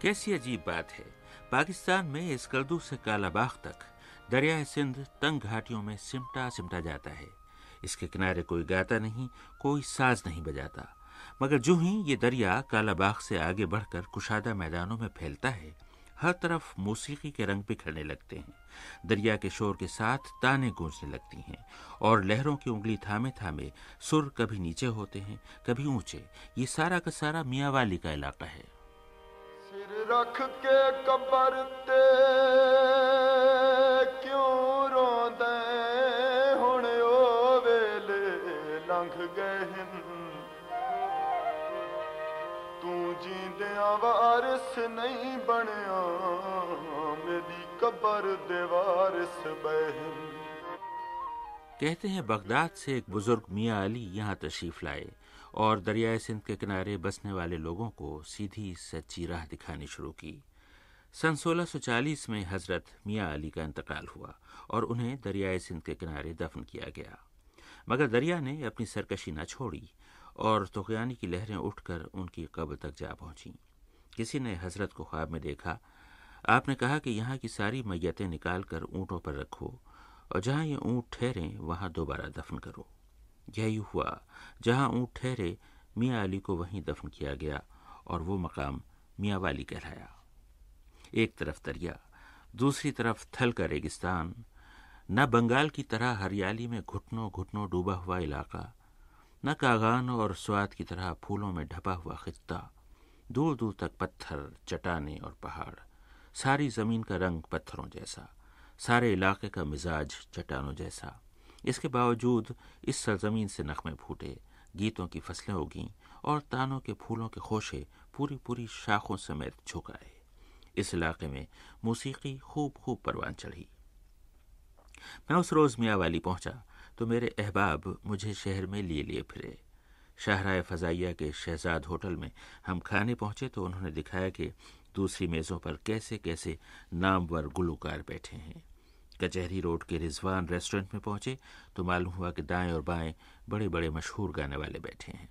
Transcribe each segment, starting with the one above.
کیسی عجیب بات ہے۔ پاکستان میں اس کردو سے کالا باغ تک دریائے سندھ تنگ گھاٹیوں میں سمٹا سمٹا جاتا ہے۔ اس کے کنارے کوئی گاتا نہیں، کوئی ساز نہیں بجاتا۔ مگر جو ہی یہ دریا کالا باغ سے آگے بڑھ کر کشادہ میدانوں میں پھیلتا ہے، ہر طرف موسیقی کے رنگ بکھرنے لگتے ہیں۔ دریا کے شور کے ساتھ تانے گونجنے لگتی ہیں اور لہروں کی انگلی تھامے تھامے سر کبھی نیچے ہوتے ہیں، کبھی اونچے۔ یہ سارا کا سارا میاں والی کا علاقہ ہے۔ رکھ کے قبر تے کیوں روندے ہن او ویلے لنگھ گئے ہن تو جیندیاں وارث نہیں بنیا میری قبر دے وارث بہن کہتے ہیں بغداد سے ایک بزرگ میاں علی یہاں تشریف لائے اور دریائے سندھ کے کنارے بسنے والے لوگوں کو سیدھی سچی راہ دکھانی شروع کی۔ سن سولہ سو چالیس میں حضرت میاں علی کا انتقال ہوا اور انہیں دریائے سندھ کے کنارے دفن کیا گیا۔ مگر دریا نے اپنی سرکشی نہ چھوڑی اور تغیانی کی لہریں اٹھ کر ان کی قبر تک جا پہنچیں۔ کسی نے حضرت کو خواب میں دیکھا۔ آپ نے کہا کہ یہاں کی ساری میتیں نکال کر اونٹوں پر رکھو اور جہاں یہ اونٹ ٹھہریں، وہاں دوبارہ دفن کرو۔ یہی ہوا جہاں اونٹ ٹھہرے میاں علی کو وہیں دفن کیا گیا اور وہ مقام میاں والی کہلایا۔ ایک طرف دریا، دوسری طرف تھل کا ریگستان۔ نہ بنگال کی طرح ہریالی میں گھٹنوں گھٹنوں ڈوبا ہوا علاقہ، نہ کاغان اور سواد کی طرح پھولوں میں ڈھپا ہوا خطہ۔ دور دور تک پتھر، چٹانے اور پہاڑ، ساری زمین کا رنگ پتھروں جیسا، سارے علاقے کا مزاج چٹانوں جیسا۔ اس کے باوجود اس سرزمین سے نغمے پھوٹے، گیتوں کی فصلیں اگیں اور تانوں کے پھولوں کے خوشے پوری پوری شاخوں سمیت جھکائے اس علاقے میں موسیقی خوب خوب پروان چڑھی۔ میں اس روز میاں والی پہنچا تو میرے احباب مجھے شہر میں لیے لیے پھرے۔ شاہراہ فضائیہ کے شہزاد ہوٹل میں ہم کھانے پہنچے تو انہوں نے دکھایا کہ دوسری میزوں پر کیسے کیسے نامور گلوکار بیٹھے ہیں۔ کچہری روڈ کے رضوان ریسٹورنٹ میں پہنچے تو معلوم ہوا کہ دائیں اور بائیں بڑے بڑے مشہور گانے والے بیٹھے ہیں۔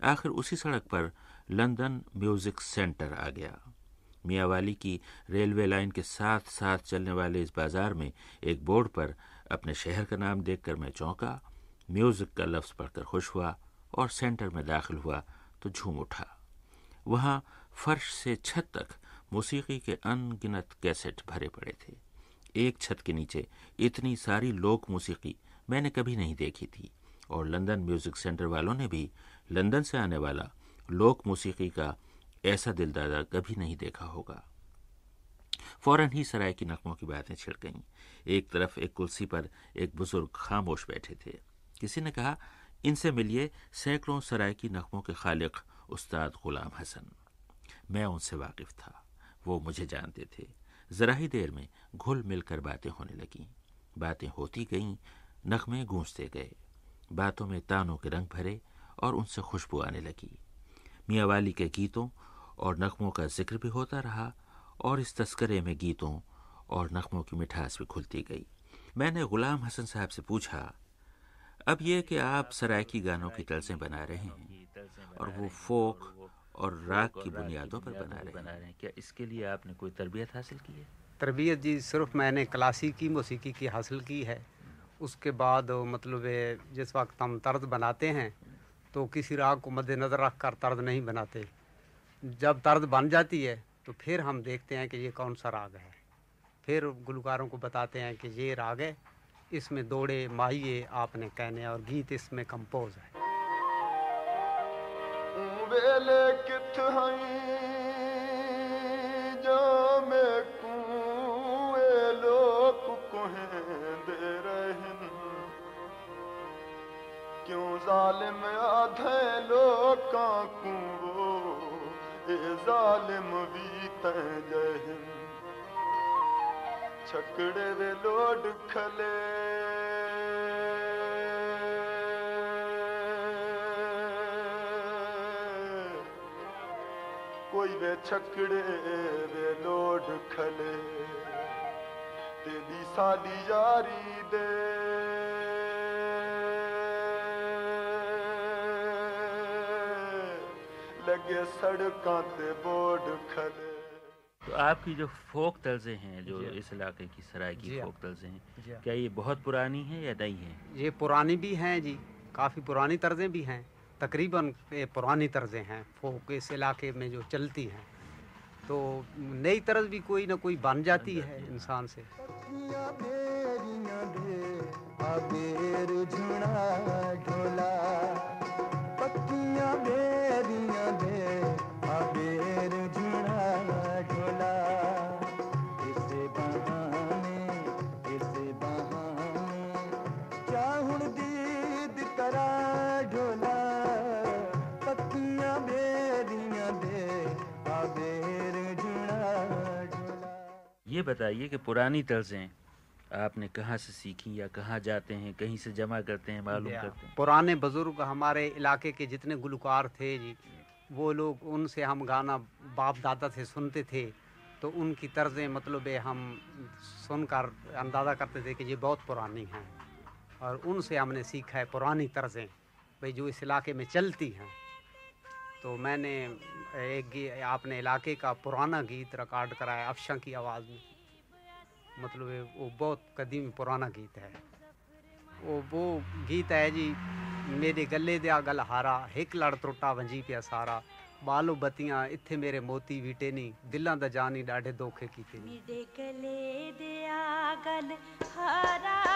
آخر اسی سڑک پر لندن میوزک سینٹر آ گیا۔ میاں والی کی ریلوے لائن کے ساتھ ساتھ چلنے والے اس بازار میں ایک بورڈ پر اپنے شہر کا نام دیکھ کر میں چونکا، میوزک کا لفظ پڑھ کر خوش ہوا اور سینٹر میں داخل ہوا تو جھوم اٹھا۔ وہاں فرش سے چھت تک موسیقی کے ان گنت کیسٹ بھرے پڑے تھے۔ ایک چھت کے نیچے اتنی ساری لوک موسیقی میں نے کبھی نہیں دیکھی تھی۔ اور لندن میوزک سینٹر والوں نے بھی لندن سے آنے والا لوک موسیقی کا ایسا دل دادا کبھی نہیں دیکھا ہوگا۔ فوراً ہی سرائے کی نقموں کی باتیں چھڑ گئیں۔ ایک طرف ایک کلسی پر ایک بزرگ خاموش بیٹھے تھے۔ کسی نے کہا، ان سے ملیے سینکڑوں سرائے کی نقموں کے خالق استاد غلام حسن۔ میں ان سے واقف تھا۔ وہ مجھے جانتے تھے۔ ذرا ہی دیر میں گھل مل کر باتیں ہونے لگیں۔ باتیں ہوتی گئیں، نغمے گونجتے گئے۔ باتوں میں تانوں کے رنگ بھرے اور ان سے خوشبو آنے لگی۔ میاں والی کے گیتوں اور نغموں کا ذکر بھی ہوتا رہا اور اس تذکرے میں گیتوں اور نغموں کی مٹھاس بھی کھلتی گئی۔ میں نے غلام حسن صاحب سے پوچھا، اب یہ کہ آپ سرائکی گانوں کی طرزیں بنا رہے ہیں اور وہ فوک اور راگ کی بنیادوں پر بنا رہے ہیں۔ کیا اس کے لیے آپ نے کوئی تربیت حاصل کی ہے؟ تربیت جی صرف میں نے کلاسیکی موسیقی کی حاصل کی ہے۔ اس کے بعد مطلب جس وقت ہم طرز بناتے ہیں تو کسی راگ کو مد نظر رکھ کر طرز نہیں بناتے۔ جب طرز بن جاتی ہے تو پھر ہم دیکھتے ہیں کہ یہ کون سا راگ ہے۔ پھر گلوکاروں کو بتاتے ہیں کہ یہ راگ ہے اس میں دوڑے ماہیے آپ نے کہنے اور گیت اس میں کمپوز ہے۔ ویلے کت جو میں لوگ دے رہن۔ کیوں ظالم آدھے لوکاں کو اے ظالم بھی تیں جہن۔ چھکڑے وے لوڈ کھلے۔ کوئی وے چھکڑے وے لوڈ کھلے تیری سالی یاری دے لگے سڑکاں تے بورڈ کھلے تو آپ کی جو فوک طرزیں ہیں جو۔ اس علاقے کی سرائے کی۔ فوک طرزیں ہیں کیا یہ بہت پرانی ہیں یا نئی ہیں یہ پرانی بھی ہیں جی کافی پرانی طرزیں بھی ہیں تقریباً پرانی طرزیں ہیں فوق اس علاقے میں جو چلتی ہیں۔ تو نئی طرز بھی کوئی نہ کوئی بن جاتی ہے انسان سے۔ پکیاں یہ بتائیے کہ پرانی طرزیں آپ نے کہاں سے سیکھی یا کہاں جاتے ہیں کہیں سے جمع کرتے ہیں معلوم کرتے ہیں؟ پرانے بزرگ ہمارے علاقے کے جتنے گلوکار تھے جی وہ لوگ ان سے ہم گانا باپ دادا سے سنتے تھے تو ان کی طرزیں مطلب ہم سن کر اندازہ کرتے تھے کہ یہ بہت پرانی ہیں۔ اور ان سے ہم نے سیکھا ہے پرانی طرزیں بھئی جو اس علاقے میں چلتی ہیں۔ تو میں نے ایک آپ نے علاقے کا پرانا گیت ریکارڈ کرایا، افشاں کی آواز میں۔ مطلب وہ بہت قدیم پرانا گیت ہے۔ وہ وہ گیت ہے جی میرے گلے دیا گل ہارا ایک لڑ ترٹا ونجی پیا سارا۔ بالو بتیاں اتھے میرے موتی ویٹے نہیں دلاں دا جانی ڈاڈے دھوکھے کیتے میرے گلے دیا گل ہارا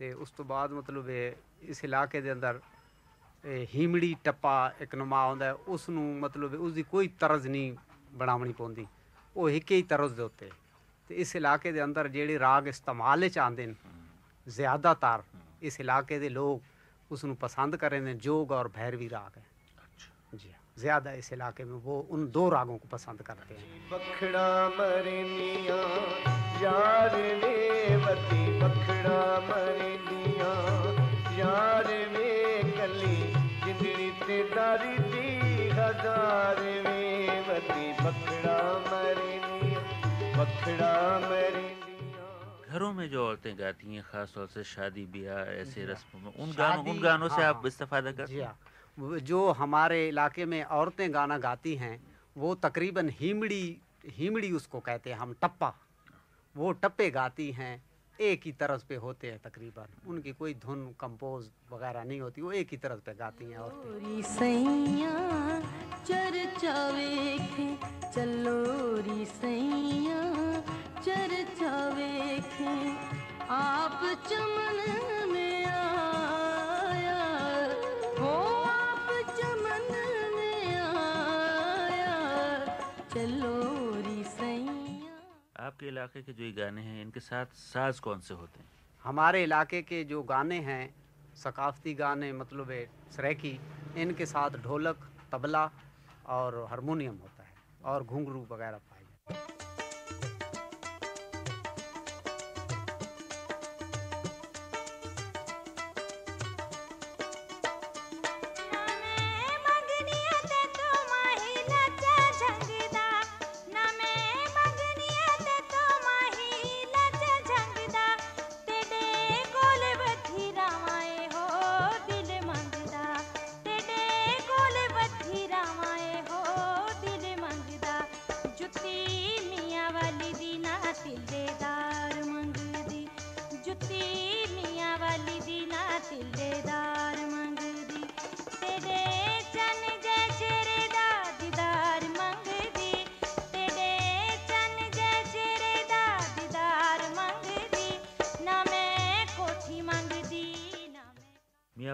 ਤੇ ਉਸ ਤੋਂ ਬਾਅਦ ਮਤਲਬ ਇਹ ਇਸ ਇਲਾਕੇ ਦੇ ਅੰਦਰ ਇਹ ਹੀਮੜੀ ਟੱਪਾ ਇੱਕ ਨਮਾ ਆਉਂਦਾ ਹੈ, ਉਸ ਨੂੰ ਮਤਲਬ ਉਸ ਦੀ ਕੋਈ ਤਰਜ਼ ਨਹੀਂ ਬਣਾਉਣੀ ਪਉਂਦੀ ਉਹ ਇੱਕ ਹੀ ਤਰਜ਼ ਦੇ ਉੱਤੇ ਤੇ ਇਸ ਇਲਾਕੇ ਦੇ ਅੰਦਰ ਜਿਹੜੇ ਰਾਗ ਇਸਤੇਮਾਲ ਵਿੱਚ ਆਉਂਦੇ ਨੇ ਜ਼ਿਆਦਾਤਰ ਇਸ ਇਲਾਕੇ ਦੇ ਲੋਕ ਉਸ ਨੂੰ ਪਸੰਦ ਕਰਦੇ ਨੇ ਜੋਗ ਔਰ ਭੈਰਵੀ ਰਾਗ ਹੈ جی ہاں زیادہ اس علاقے میں وہ ان دو راگوں کو پسند کرتے ہیں یار یار کلی ہزار گھروں میں جو عورتیں گاتی ہیں خاص طور سے شادی بیاہ ایسے رسموں میں ان گانوں ان گانوں سے آپ استفادہ کرتے ہیں جو ہمارے علاقے میں عورتیں گانا گاتی ہیں وہ تقریباً ہیمڑی ہیمڑی اس کو کہتے ہیں ہم ٹپا وہ ٹپے گاتی ہیں، ایک ہی طرز پہ ہوتے ہیں تقریباً۔ ان کی کوئی دھن، کمپوز وغیرہ نہیں ہوتی، وہ ایک ہی طرز پہ گاتی ہیں عورتیں۔ آپ چمن آپ کے علاقے کے جو یہ گانے ہیں، ان کے ساتھ ساز کون سے ہوتے ہیں؟ ہمارے علاقے کے جو گانے ہیں، ثقافتی گانے مطلب ہے سریکی، ان کے ساتھ ڈھولک، تبلا اور ہارمونیم ہوتا ہے اور گھنگرو وغیرہ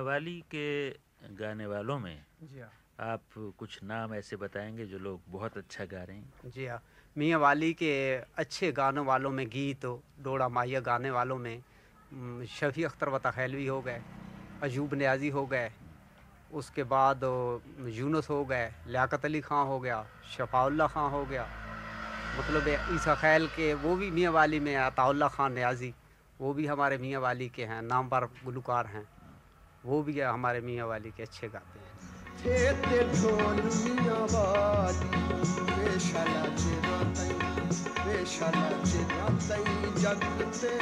والی کے گانے والوں میں جی ہاں۔ آپ کچھ نام ایسے بتائیں گے جو لوگ بہت اچھا گا رہے ہیں؟ جی ہاں۔ میاں والی کے اچھے گانوں والوں میں گیت ڈوڑا مایا گانے والوں میں شفیع اختر و تخیلوی ہو گئے عجوب نیازی ہو گئے اس کے بعد یونس ہو گئے لیاقت علی خان ہو گیا شفاء اللہ خان ہو گیا۔ مطلب عیسیٰ خیل کے وہ بھی میاں والی میں عطاء اللہ خان نیازی وہ بھی ہمارے میاں والی کے ہیں نام پر گلوکار ہیں۔ وہ بھی ہمارے میاں والی کے اچھے گاتے ہیں۔ جگتے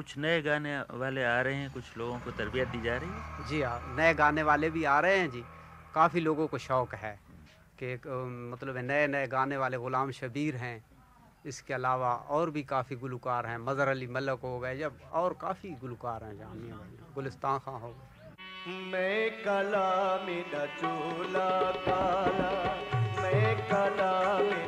کچھ نئے گانے والے آ رہے ہیں کچھ لوگوں کو تربیت دی جا رہی ہے؟ جی ہاں نئے گانے والے بھی آ رہے ہیں جی۔ کافی لوگوں کو شوق ہے کہ مطلب نئے نئے گانے والے غلام شبیر ہیں۔ اس کے علاوہ اور بھی کافی گلوکار ہیں مظہر علی ملک ہو گئے جب اور کافی گلوکار ہیں جامعہ گلستان خاں ہو گئے۔ میں کلا میں چولا کالا۔ میں کلا میں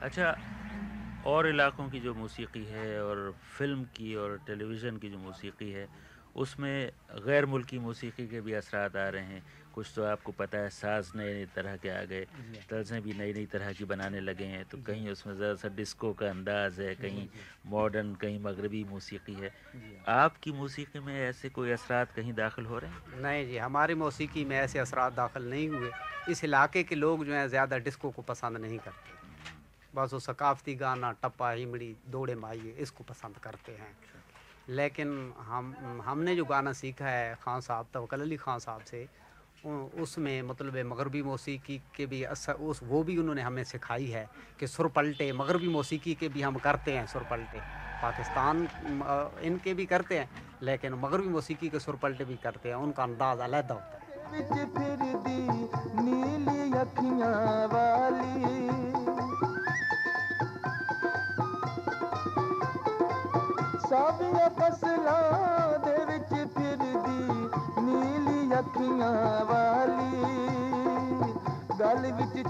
اچھا اور علاقوں کی جو موسیقی ہے اور فلم کی اور ٹیلی ویژن کی جو موسیقی ہے اس میں غیر ملکی موسیقی کے بھی اثرات آ رہے ہیں۔ کچھ تو آپ کو پتہ ہے ساز نئے نئے طرح کے آ گئے۔ جی ہاں۔ طرزیں بھی نئی نئی طرح کی بنانے لگے ہیں۔ تو جی کہیں ہاں۔ اس میں ذرا سا ڈسکو کا انداز ہے جی ہاں، کہیں ماڈرن کہیں مغربی موسیقی ہے۔ آپ کی موسیقی میں ایسے کوئی اثرات کہیں داخل ہو رہے ہیں؟ نہیں جی ہماری موسیقی میں ایسے اثرات داخل نہیں ہوئے۔ اس علاقے کے لوگ جو ہیں زیادہ ڈسکو کو پسند نہیں کرتے۔ بس وہ ثقافتی گانا ٹپا ہمڑی دوڑے مائیے اس کو پسند کرتے ہیں۔ اچھا۔ لیکن ہم ہم نے جو گانا سیکھا ہے خان صاحب، توکل علی خان صاحب سے اس میں مطلب مغربی موسیقی کے بھی اثر اس وہ بھی انہوں نے ہمیں سکھائی ہے کہ سر پلٹے، مغربی موسیقی کے بھی ہم کرتے ہیں سر پلٹے۔ پاکستان ان کے بھی کرتے ہیں، لیکن مغربی موسیقی کے سر پلٹے بھی کرتے ہیں، ان کا انداز علیحدہ ہوتا ہے۔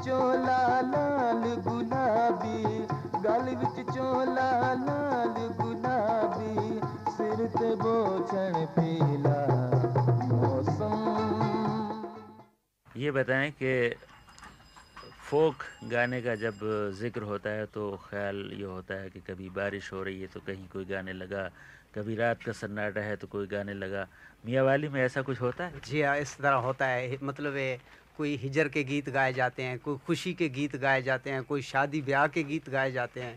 لال گلابی گل وچ لال گلابی سر تے پیلا موسم یہ بتائیں کہ فوک گانے کا جب ذکر ہوتا ہے تو خیال یہ ہوتا ہے کہ کبھی بارش ہو رہی ہے تو کہیں کوئی گانے لگا کبھی رات کا سناٹا ہے تو کوئی گانے لگا۔ میاں والی میں ایسا کچھ ہوتا ہے؟ جی ہاں اس طرح ہوتا ہے۔ مطلب کوئی ہجر کے گیت گائے جاتے ہیں، کوئی خوشی کے گیت گائے جاتے ہیں، کوئی شادی بیاہ کے گیت گائے جاتے ہیں۔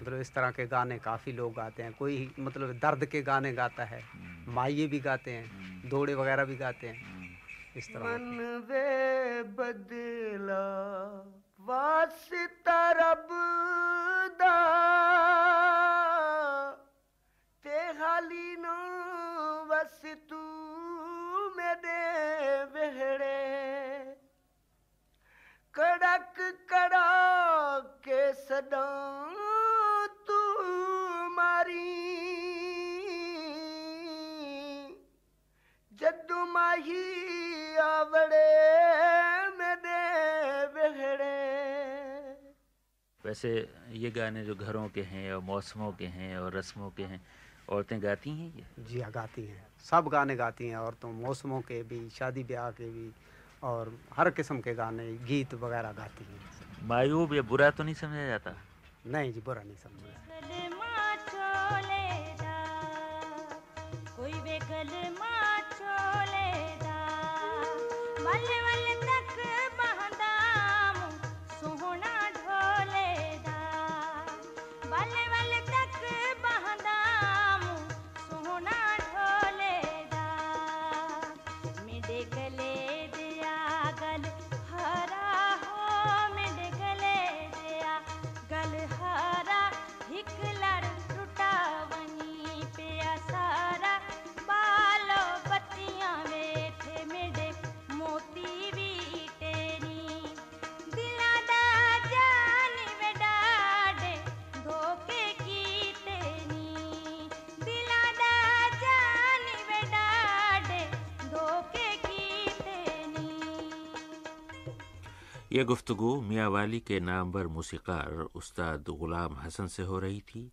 مطلب اس طرح کے گانے کافی لوگ گاتے ہیں۔ کوئی مطلب درد کے گانے گاتا ہے، مائیے بھی گاتے ہیں، دوڑے وغیرہ بھی گاتے ہیں۔ اس طرح۔ من وے بدلا واسطہ رب دا۔ تے حالی نو وسطو میرے بہڑے۔ کڑک کڑا کے صدا تو ماری۔ جدو ماہی آوڑے میرے بہڑے۔ ویسے یہ گانے جو گھروں کے ہیں اور موسموں کے ہیں اور رسموں کے ہیں عورتیں گاتی ہیں یہ؟ جی ہاں گاتی ہیں۔ سب گانے گاتی ہیں عورتوں موسموں کے بھی شادی بیاہ کے بھی۔ اور ہر قسم کے گانے گیت وغیرہ گاتی ہیں۔ مایوب یہ برا تو نہیں سمجھا جاتا؟ نہیں جی برا نہیں سمجھا یہ گفتگو میاں والی کے نامور موسیقار استاد غلام حسن سے ہو رہی تھی۔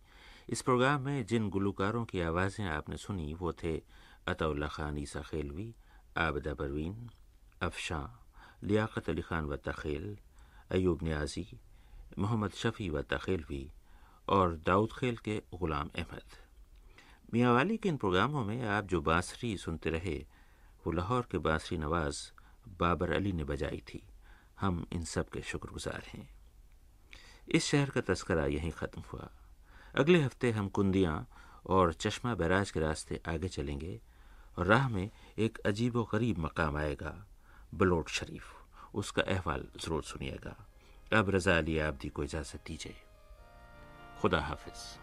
اس پروگرام میں جن گلوکاروں کی آوازیں آپ نے سنی وہ تھے عطا اللہ خان، عیسیٰ خیلوی، عابدہ پروین، افشاں، لیاقت علی خان و تخیل، ایوب نیازی، محمد شفیع و تخیلوی اور داؤد خیل کے غلام احمد۔ میاں والی کے ان پروگراموں میں آپ جو بانسری سنتے رہے وہ لاہور کے بانسری نواز بابر علی نے بجائی تھی۔ ہم ان سب کے شکر گزار ہیں۔ اس شہر کا تذکرہ یہیں ختم ہوا۔ اگلے ہفتے ہم کندیاں اور چشمہ بیراج کے راستے آگے چلیں گے اور راہ میں ایک عجیب و غریب مقام آئے گا، بلوٹ شریف۔ اس کا احوال ضرور سنیے گا۔ اب رضا علی آبدی کو اجازت دیجیے خدا حافظ۔